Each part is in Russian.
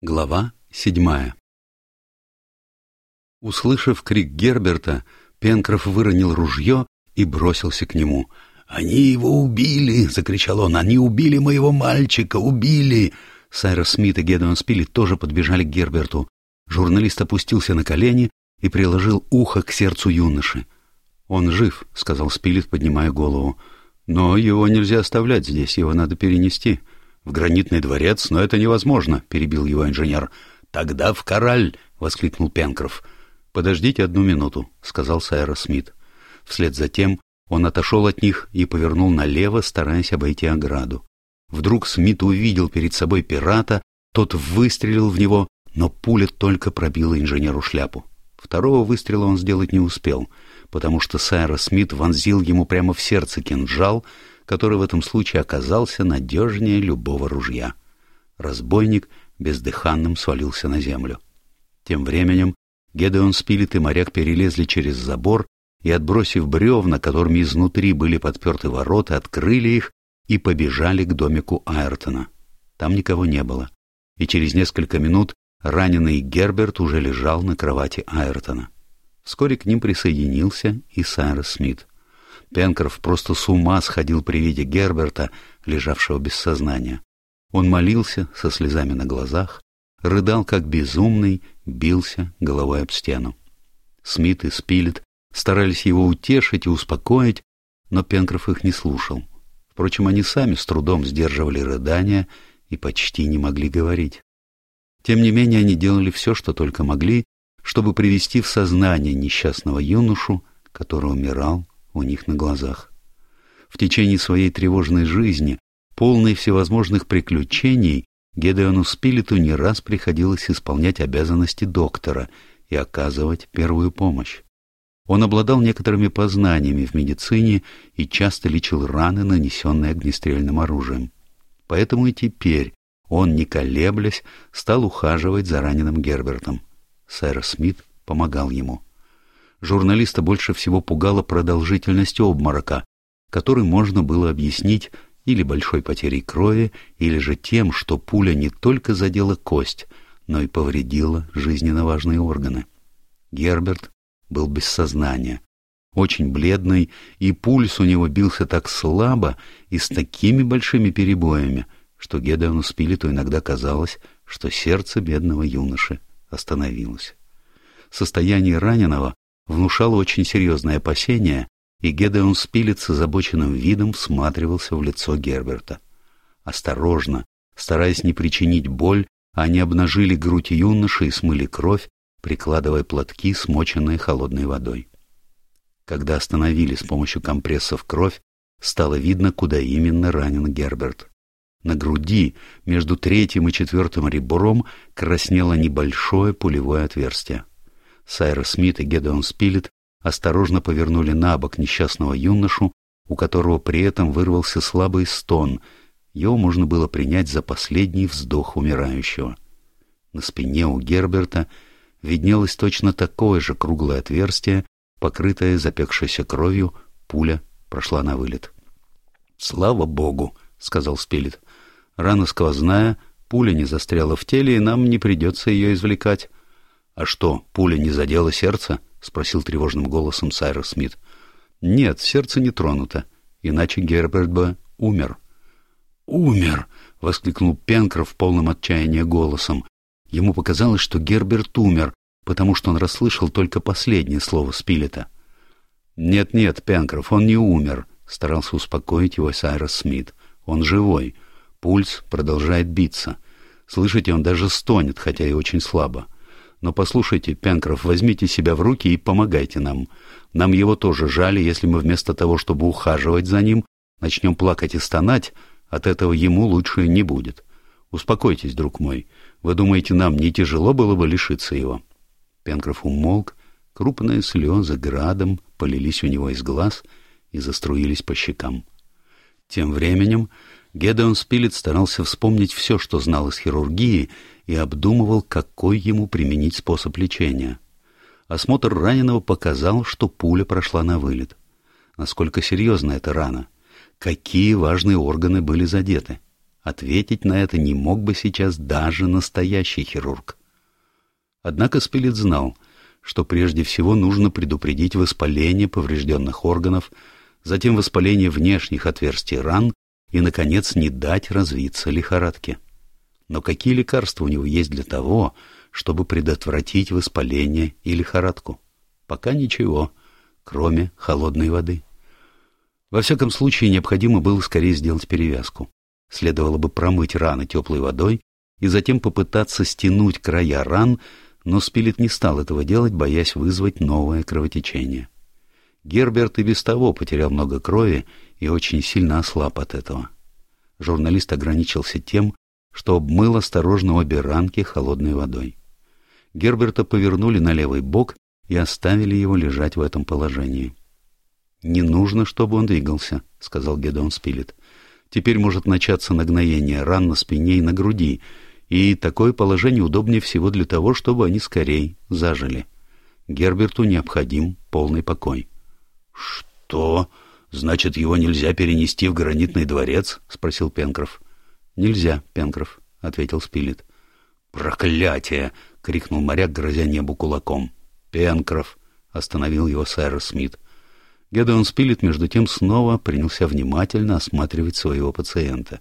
Глава седьмая Услышав крик Герберта, Пенкроф выронил ружье и бросился к нему. «Они его убили!» — закричал он. «Они убили моего мальчика! Убили!» Сайрос Смит и Гедеон Спилет тоже подбежали к Герберту. Журналист опустился на колени и приложил ухо к сердцу юноши. «Он жив», — сказал Спилет, поднимая голову. «Но его нельзя оставлять здесь, его надо перенести» в гранитный дворец, но это невозможно, — перебил его инженер. — Тогда в Кораль! — воскликнул Пенкроф. — Подождите одну минуту, — сказал Сайра Смит. Вслед за тем он отошел от них и повернул налево, стараясь обойти ограду. Вдруг Смит увидел перед собой пирата, тот выстрелил в него, но пуля только пробила инженеру шляпу. Второго выстрела он сделать не успел, потому что Сайра Смит вонзил ему прямо в сердце кинжал, который в этом случае оказался надежнее любого ружья. Разбойник бездыханным свалился на землю. Тем временем Гедеон Спилет и моряк перелезли через забор и, отбросив бревна, которыми изнутри были подперты ворота, открыли их и побежали к домику Айртона. Там никого не было, и через несколько минут раненый Герберт уже лежал на кровати Айртона. Вскоре к ним присоединился и Сайрос Смит. Пенкроф просто с ума сходил при виде Герберта, лежавшего без сознания. Он молился со слезами на глазах, рыдал как безумный, бился головой об стену. Смит и Спилет старались его утешить и успокоить, но Пенкроф их не слушал. Впрочем, они сами с трудом сдерживали рыдания и почти не могли говорить. Тем не менее, они делали все, что только могли, чтобы привести в сознание несчастного юношу, который умирал у них на глазах. В течение своей тревожной жизни, полной всевозможных приключений, Гедеону Спилету не раз приходилось исполнять обязанности доктора и оказывать первую помощь. Он обладал некоторыми познаниями в медицине и часто лечил раны, нанесенные огнестрельным оружием. Поэтому и теперь он, не колеблясь, стал ухаживать за раненым Гербертом. Сэр Смит помогал ему журналиста больше всего пугала продолжительность обморока, который можно было объяснить или большой потерей крови, или же тем, что пуля не только задела кость, но и повредила жизненно важные органы. Герберт был без сознания, очень бледный, и пульс у него бился так слабо и с такими большими перебоями, что Гедеону Спилету иногда казалось, что сердце бедного юноши остановилось. Состояние раненого внушало очень серьезное опасение, и Гедеон Спилет с озабоченным видом всматривался в лицо Герберта. Осторожно, стараясь не причинить боль, они обнажили грудь юноши и смыли кровь, прикладывая платки, смоченные холодной водой. Когда остановили с помощью компрессов кровь, стало видно, куда именно ранен Герберт. На груди, между третьим и четвертым ребром, краснело небольшое пулевое отверстие. Сайра Смит и Гедеон Спилет осторожно повернули на бок несчастного юношу, у которого при этом вырвался слабый стон. Его можно было принять за последний вздох умирающего. На спине у Герберта виднелось точно такое же круглое отверстие, покрытое запекшейся кровью, пуля прошла на вылет. «Слава богу!» — сказал Спилет. «Рана сквозная, пуля не застряла в теле, и нам не придется ее извлекать. «А что, пуля не задела сердце?» — спросил тревожным голосом Сайрос Смит. «Нет, сердце не тронуто, иначе Герберт бы умер». «Умер!» — воскликнул Пенкроф полном отчаянии голосом. Ему показалось, что Герберт умер, потому что он расслышал только последнее слово Спилета. «Нет-нет, Пенкроф, он не умер», — старался успокоить его Сайрос Смит. «Он живой. Пульс продолжает биться. Слышите, он даже стонет, хотя и очень слабо. Но послушайте, Пенкроф, возьмите себя в руки и помогайте нам. Нам его тоже жаль, если мы вместо того, чтобы ухаживать за ним, начнем плакать и стонать, от этого ему лучше не будет. Успокойтесь, друг мой. Вы думаете, нам не тяжело было бы лишиться его?» Пенкроф умолк, крупные слезы градом полились у него из глаз и заструились по щекам. Тем временем Гедеон Спилет старался вспомнить все, что знал из хирургии, и обдумывал, какой ему применить способ лечения. Осмотр раненого показал, что пуля прошла на вылет. Насколько серьезна эта рана? Какие важные органы были задеты? Ответить на это не мог бы сейчас даже настоящий хирург. Однако Спилет знал, что прежде всего нужно предупредить воспаление поврежденных органов, затем воспаление внешних отверстий ран и, наконец, не дать развиться лихорадке. Но какие лекарства у него есть для того, чтобы предотвратить воспаление и лихорадку? Пока ничего, кроме холодной воды. Во всяком случае, необходимо было скорее сделать перевязку. Следовало бы промыть раны теплой водой и затем попытаться стянуть края ран, но Спилет не стал этого делать, боясь вызвать новое кровотечение. Герберт и без того потерял много крови и очень сильно ослаб от этого. Журналист ограничился тем, что обмыл осторожно обе ранки холодной водой. Герберта повернули на левый бок и оставили его лежать в этом положении. «Не нужно, чтобы он двигался», — сказал Гедеон Спилет. «Теперь может начаться нагноение ран на спине и на груди, и такое положение удобнее всего для того, чтобы они скорее зажили. Герберту необходим полный покой». «Что? Значит, его нельзя перенести в гранитный дворец?» — спросил Пенкроф. «Нельзя, Пенкроф», — ответил Спилет. «Проклятие!» — крикнул моряк, грозя небу кулаком. «Пенкроф!» — остановил его Сайрос Смит. Гедеон Спилет, между тем, снова принялся внимательно осматривать своего пациента.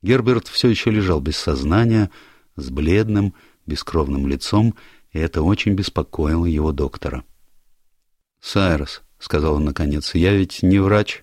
Герберт все еще лежал без сознания, с бледным, бескровным лицом, и это очень беспокоило его доктора. «Сайрос», — сказал он наконец, — «я ведь не врач.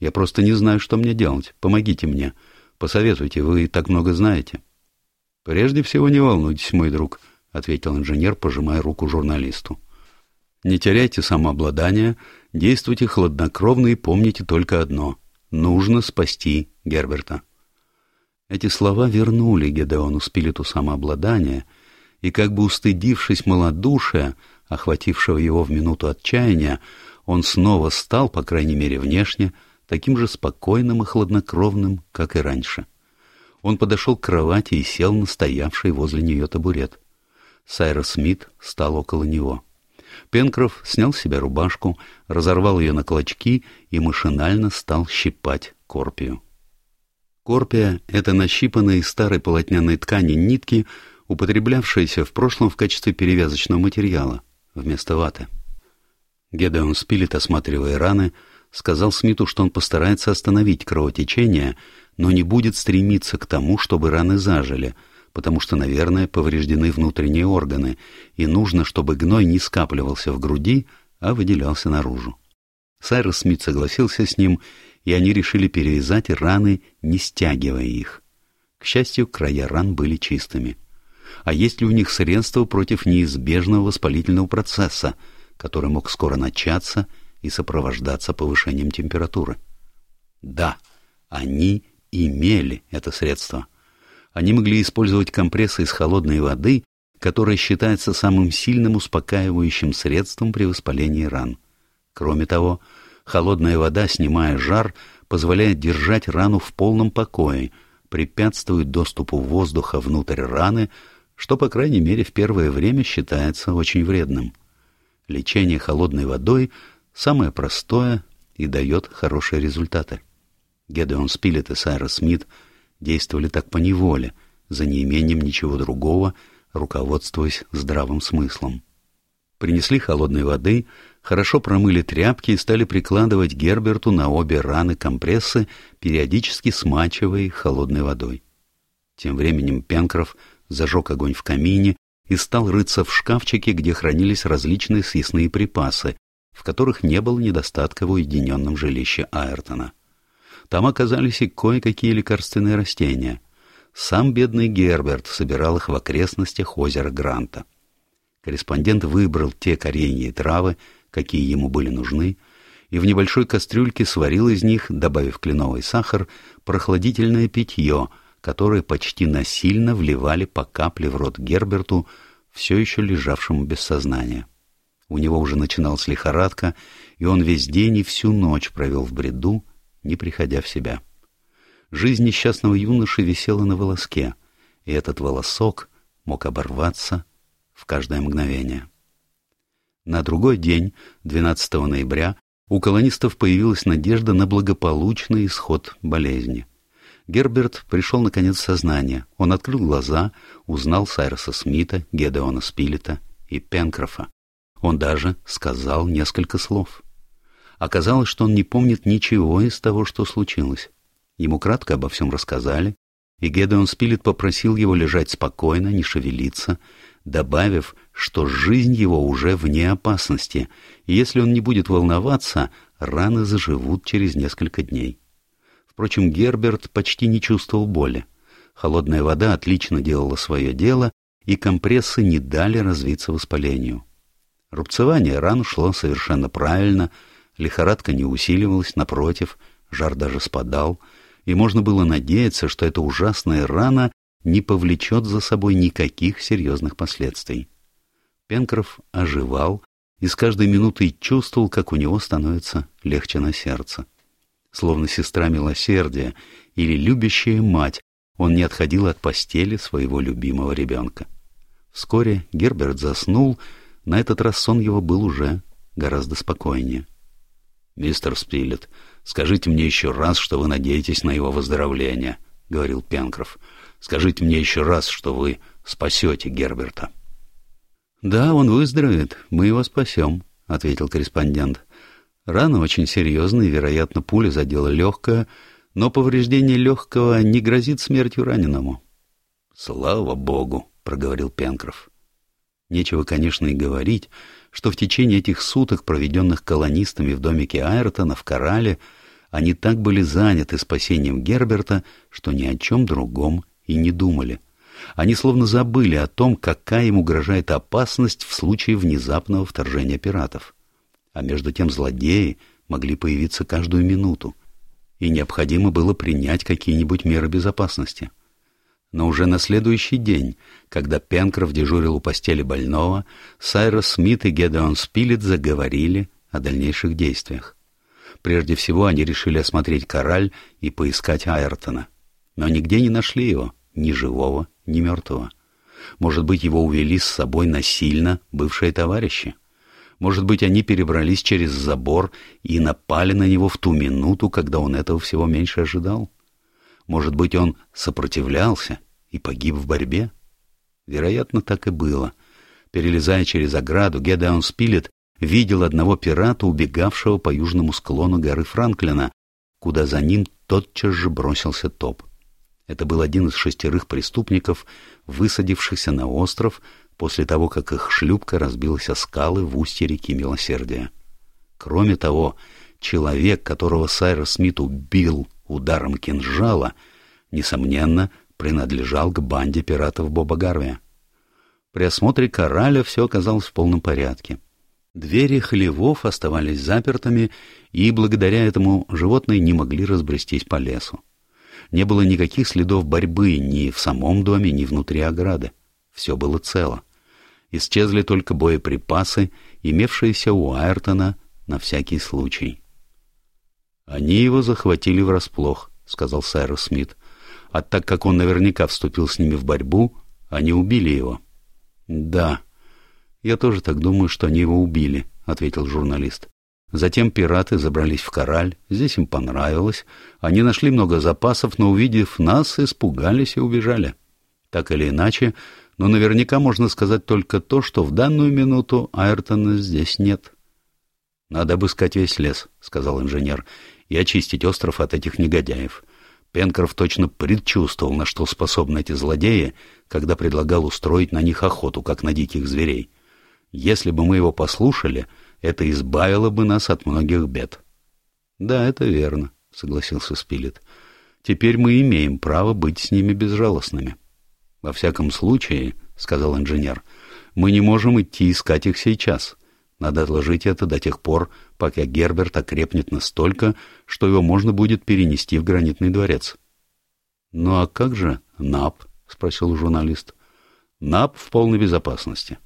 Я просто не знаю, что мне делать. Помогите мне. Посоветуйте, вы так много знаете». «Прежде всего не волнуйтесь, мой друг», — ответил инженер, пожимая руку журналисту. «Не теряйте самообладание Действуйте хладнокровно и помните только одно — нужно спасти Герберта. Эти слова вернули Гедеону Спилету самообладание, и, как бы устыдившись малодушия, охватившего его в минуту отчаяния, он снова стал, по крайней мере внешне, таким же спокойным и хладнокровным, как и раньше. Он подошел к кровати и сел на стоявший возле нее табурет. Сайрос Смит стал около него. Пенкроф снял с себя рубашку, разорвал ее на клочки и машинально стал щипать корпию. Корпия — это нащипанные из старой полотняной ткани нитки, употреблявшиеся в прошлом в качестве перевязочного материала, вместо ваты. Гедеон Спилет, осматривая раны, сказал Смиту, что он постарается остановить кровотечение, но не будет стремиться к тому, чтобы раны зажили — потому что, наверное, повреждены внутренние органы, и нужно, чтобы гной не скапливался в груди, а выделялся наружу. Сайрос Смит согласился с ним, и они решили перевязать раны, не стягивая их. К счастью, края ран были чистыми. А есть ли у них средства против неизбежного воспалительного процесса, который мог скоро начаться и сопровождаться повышением температуры? Да, они имели это средство — они могли использовать компрессы из холодной воды, которая считается самым сильным успокаивающим средством при воспалении ран. Кроме того, холодная вода, снимая жар, позволяет держать рану в полном покое, препятствует доступу воздуха внутрь раны, что, по крайней мере, в первое время считается очень вредным. Лечение холодной водой самое простое и дает хорошие результаты. Гедеон Спилет и Сайра Смит – действовали так по неволе, за неимением ничего другого, руководствуясь здравым смыслом. Принесли холодной воды, хорошо промыли тряпки и стали прикладывать Герберту на обе раны компрессы, периодически смачивая их холодной водой. Тем временем Пенкроф зажег огонь в камине и стал рыться в шкафчике, где хранились различные съестные припасы, в которых не было недостатка в уединенном жилище Айртона. Там оказались и кое-какие лекарственные растения. Сам бедный Герберт собирал их в окрестностях озера Гранта. Корреспондент выбрал те коренья и травы, какие ему были нужны, и в небольшой кастрюльке сварил из них, добавив кленовый сахар, прохладительное питье, которое почти насильно вливали по капле в рот Герберту, все еще лежавшему без сознания. У него уже начиналась лихорадка, и он весь день и всю ночь провел в бреду, не приходя в себя. Жизнь несчастного юноши висела на волоске, и этот волосок мог оборваться в каждое мгновение. На другой день, 12 ноября, у колонистов появилась надежда на благополучный исход болезни. Герберт пришел наконец в сознание. Он открыл глаза, узнал Сайроса Смита, Гедеона Спилета и Пенкрофа. Он даже сказал несколько слов. Оказалось, что он не помнит ничего из того, что случилось. Ему кратко обо всем рассказали, и Гедеон Спилет попросил его лежать спокойно, не шевелиться, добавив, что жизнь его уже вне опасности, и если он не будет волноваться, раны заживут через несколько дней. Впрочем, Герберт почти не чувствовал боли. Холодная вода отлично делала свое дело, и компрессы не дали развиться воспалению. Рубцевание ран шло совершенно правильно, лихорадка не усиливалась, напротив, жар даже спадал, и можно было надеяться, что эта ужасная рана не повлечет за собой никаких серьезных последствий. Пенкроф оживал и с каждой минутой чувствовал, как у него становится легче на сердце словно сестра милосердия или любящая мать, он не отходил от постели своего любимого ребенка. Вскоре Герберт заснул, на этот раз сон его был уже гораздо спокойнее. — Мистер Спилет, скажите мне еще раз, что вы надеетесь на его выздоровление, — говорил Пенкроф. — Скажите мне еще раз, что вы спасете Герберта. — Да, он выздоровеет, мы его спасем, — ответил корреспондент. Рана очень серьезная, вероятно, пуля задела легкое, но повреждение легкого не грозит смертью раненому. — Слава богу! — проговорил Пенкроф. Нечего, конечно, и говорить, что в течение этих суток, проведенных колонистами в домике Айртона в Корале, они так были заняты спасением Герберта, что ни о чем другом и не думали. Они словно забыли о том, какая им угрожает опасность в случае внезапного вторжения пиратов а между тем злодеи могли появиться каждую минуту, и необходимо было принять какие-нибудь меры безопасности. Но уже на следующий день, когда Пенкроф дежурил у постели больного, Сайрос Смит и Гедеон Спилет заговорили о дальнейших действиях. Прежде всего они решили осмотреть кораль и поискать Айртона. Но нигде не нашли его, ни живого, ни мертвого. Может быть, его увели с собой насильно бывшие товарищи? Может быть, они перебрались через забор и напали на него в ту минуту, когда он этого всего меньше ожидал? Может быть, он сопротивлялся и погиб в борьбе? Вероятно, так и было. Перелезая через ограду, Гедеон Спилет видел одного пирата, убегавшего по южному склону горы Франклина, куда за ним тотчас же бросился топ. Это был один из шестерых преступников, высадившихся на остров, после того, как их шлюпка разбилась о скалы в устье реки Милосердия. Кроме того, человек, которого Сайрос Смит убил ударом кинжала, несомненно, принадлежал к банде пиратов Боба Гарвия. При осмотре кораля все оказалось в полном порядке. Двери хлевов оставались запертыми, и благодаря этому животные не могли разбрестись по лесу. Не было никаких следов борьбы ни в самом доме, ни внутри ограды. Все было цело. Исчезли только боеприпасы, имевшиеся у Айртона на всякий случай. «Они его захватили врасплох», — сказал Сайрус Смит. «А так как он наверняка вступил с ними в борьбу, они убили его». «Да, я тоже так думаю, что они его убили», — ответил журналист. Затем пираты забрались в кораль, здесь им понравилось. Они нашли много запасов, но, увидев нас, испугались и убежали. Так или иначе, но наверняка можно сказать только то, что в данную минуту Айртона здесь нет. — Надо обыскать весь лес, — сказал инженер, — и очистить остров от этих негодяев. Пенкроф точно предчувствовал, на что способны эти злодеи, когда предлагал устроить на них охоту, как на диких зверей. Если бы мы его послушали, это избавило бы нас от многих бед. — Да, это верно, — согласился Спилет. — Теперь мы имеем право быть с ними безжалостными. — «Во всяком случае», — сказал инженер, — «мы не можем идти искать их сейчас. Надо отложить это до тех пор, пока Герберт окрепнет настолько, что его можно будет перенести в гранитный дворец». «Ну а как же НАП?» — спросил журналист. «НАП в полной безопасности».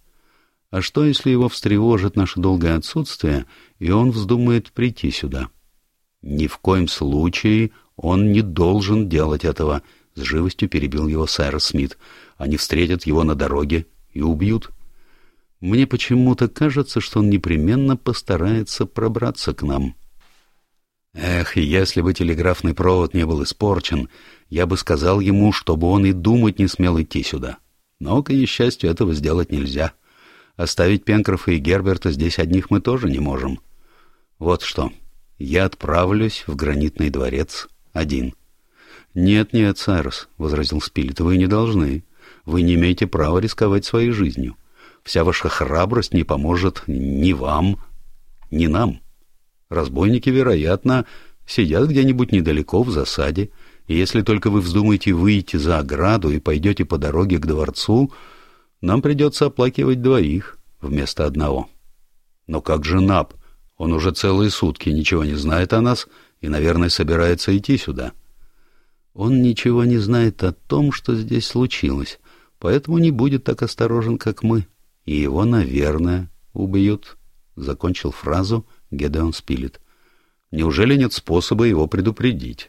«А что, если его встревожит наше долгое отсутствие, и он вздумает прийти сюда?» «Ни в коем случае он не должен делать этого», — с живостью перебил его Сайрос Смит. «Они встретят его на дороге и убьют». «Мне почему-то кажется, что он непременно постарается пробраться к нам». Эх, если бы телеграфный провод не был испорчен, я бы сказал ему, чтобы он и думать не смел идти сюда. Но, к несчастью, этого сделать нельзя. Оставить Пенкрофа и Герберта здесь одних мы тоже не можем. Вот что, я отправлюсь в гранитный дворец один. «Нет, нет, Сайрос», — возразил Спилет, — «вы не должны. Вы не имеете права рисковать своей жизнью. Вся ваша храбрость не поможет ни вам, ни нам. Разбойники, вероятно, сидят где-нибудь недалеко в засаде, и если только вы вздумаете выйти за ограду и пойдете по дороге к дворцу, нам придется оплакивать двоих вместо одного. Но как же Наб? Он уже целые сутки ничего не знает о нас и, наверное, собирается идти сюда. Он ничего не знает о том, что здесь случилось, поэтому не будет так осторожен, как мы, и его, наверное, убьют. Закончил фразу Гедеон Спилет. Неужели нет способа его предупредить?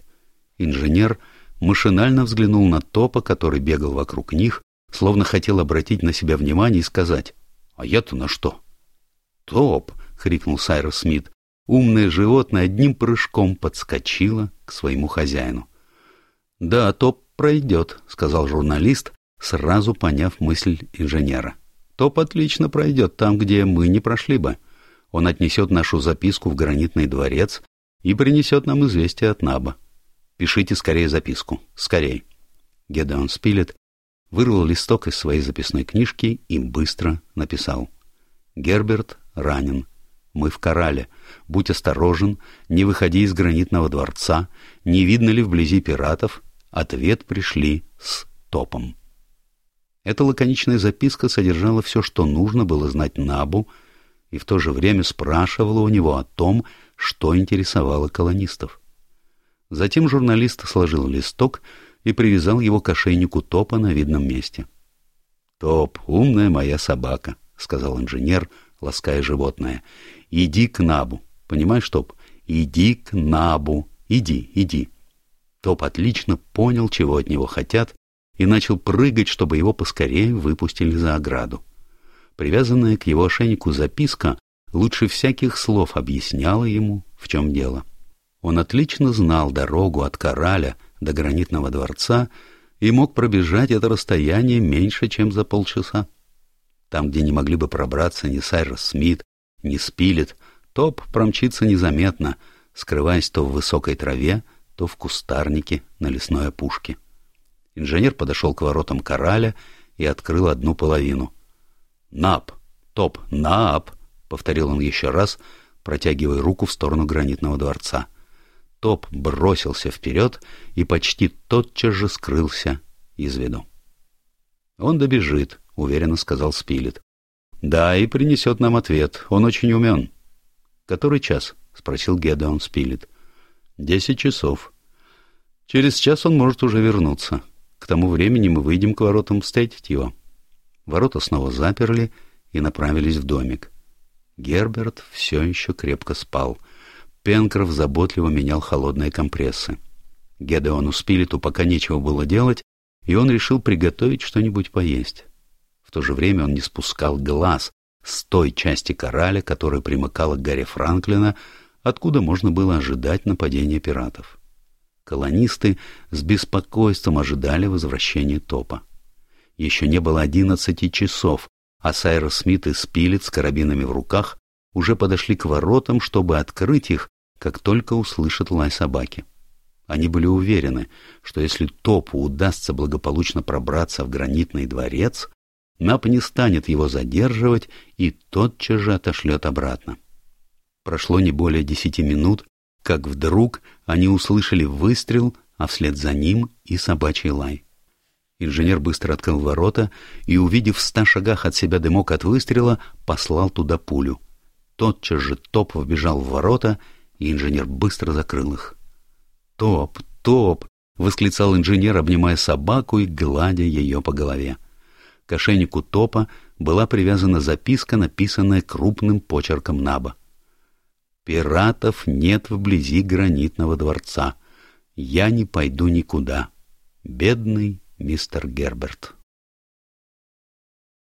Инженер машинально взглянул на Топа, который бегал вокруг них, словно хотел обратить на себя внимание и сказать «А я-то на что?» «Топ!» — хрипнул Сайрос Смит. Умное животное одним прыжком подскочило к своему хозяину. «Да, Топ пройдет», — сказал журналист, сразу поняв мысль инженера. «Топ отлично пройдет там, где мы не прошли бы. Он отнесет нашу записку в гранитный дворец и принесет нам известие от Наба. Пишите скорее записку. Скорей. Гедеон Спилет вырвал листок из своей записной книжки и быстро написал. Герберт ранен. Мы в Корале. Будь осторожен, не выходи из гранитного дворца. Не видно ли вблизи пиратов? Ответ пришли с топом. Эта лаконичная записка содержала все, что нужно было знать Набу, и в то же время спрашивала у него о том, что интересовало колонистов. Затем журналист сложил листок и привязал его к ошейнику Топа на видном месте. «Топ, умная моя собака», — сказал инженер, лаская животное. «Иди к Набу. Понимаешь, Топ? Иди к Набу. Иди, иди». Топ отлично понял, чего от него хотят, и начал прыгать, чтобы его поскорее выпустили за ограду. Привязанная к его ошейнику записка лучше всяких слов объясняла ему, в чем дело. Он отлично знал дорогу от Кораля до гранитного дворца и мог пробежать это расстояние меньше, чем за полчаса. Там, где не могли бы пробраться ни Сайрос Смит, ни Спилет, топ промчится незаметно, скрываясь то в высокой траве, то в кустарнике на лесной опушке. Инженер подошел к воротам Кораля и открыл одну половину. «Нап! Топ! Нап!» — повторил он еще раз, протягивая руку в сторону гранитного дворца. Топ бросился вперед и почти тотчас же скрылся из виду. «Он добежит», — уверенно сказал Спилет. «Да, и принесет нам ответ. Он очень умен». «Который час?» — спросил Гедеон Спилет. «Десять часов. Через час он может уже вернуться. К тому времени мы выйдем к воротам встретить его». Ворота снова заперли и направились в домик. Герберт все еще крепко спал — Пенкроф заботливо менял холодные компрессы. Гедеону Спилету пока нечего было делать, и он решил приготовить что-нибудь поесть. В то же время он не спускал глаз с той части кораля, которая примыкала к горе Франклина, откуда можно было ожидать нападения пиратов. Колонисты с беспокойством ожидали возвращения топа. Еще не было одиннадцати часов, а Сайрос Смит и Спилет с карабинами в руках уже подошли к воротам, чтобы открыть их, как только услышат лай собаки. Они были уверены, что если Топу удастся благополучно пробраться в гранитный дворец, Нап не станет его задерживать и тотчас же отошлет обратно. Прошло не более десяти минут, как вдруг они услышали выстрел, а вслед за ним и собачий лай. Инженер быстро открыл ворота и, увидев в ста шагах от себя дымок от выстрела, послал туда пулю. Тотчас же Топ вбежал в ворота и инженер быстро закрыл их. «Топ! Топ!» — восклицал инженер, обнимая собаку и гладя ее по голове. К ошейнику Топа была привязана записка, написанная крупным почерком Наба. «Пиратов нет вблизи гранитного дворца. Я не пойду никуда. Бедный мистер Герберт».